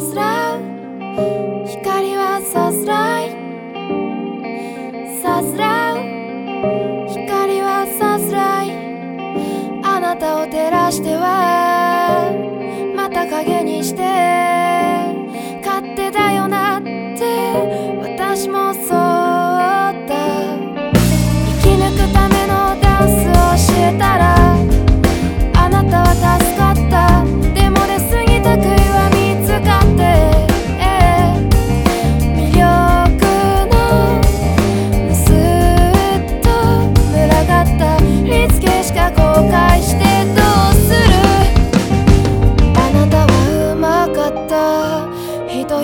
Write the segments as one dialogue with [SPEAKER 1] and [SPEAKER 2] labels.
[SPEAKER 1] すらう光はさすらい。さすらう光はさすらい。あなたを照らしては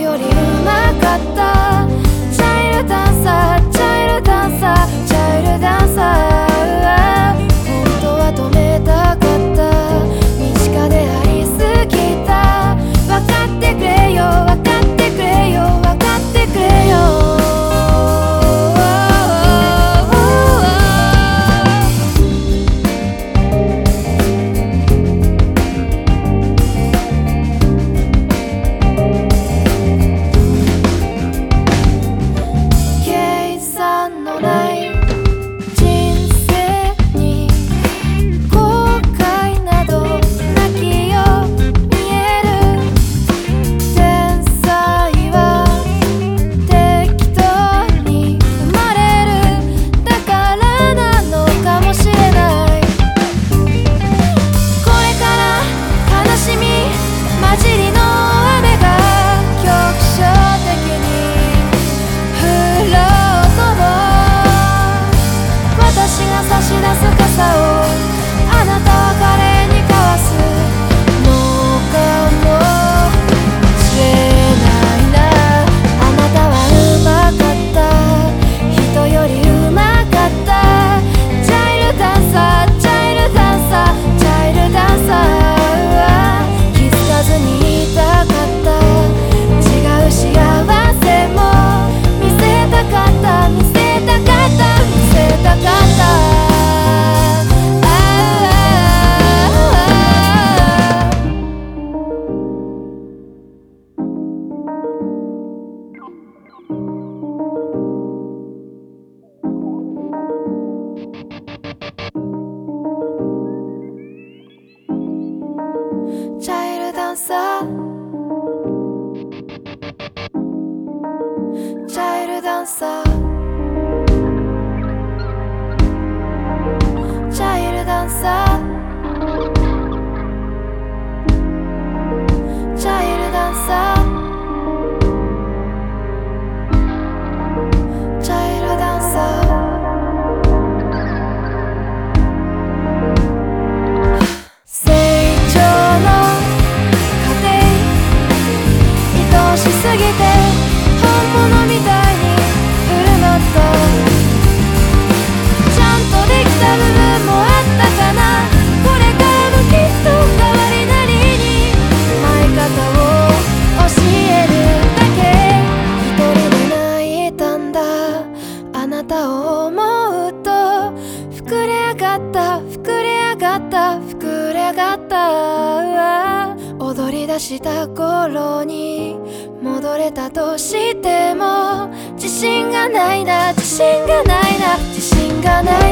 [SPEAKER 1] よりうまかった Child dancer Child dancer った踊り出した頃に戻れたとしても自信がないな自信がないな自信がない。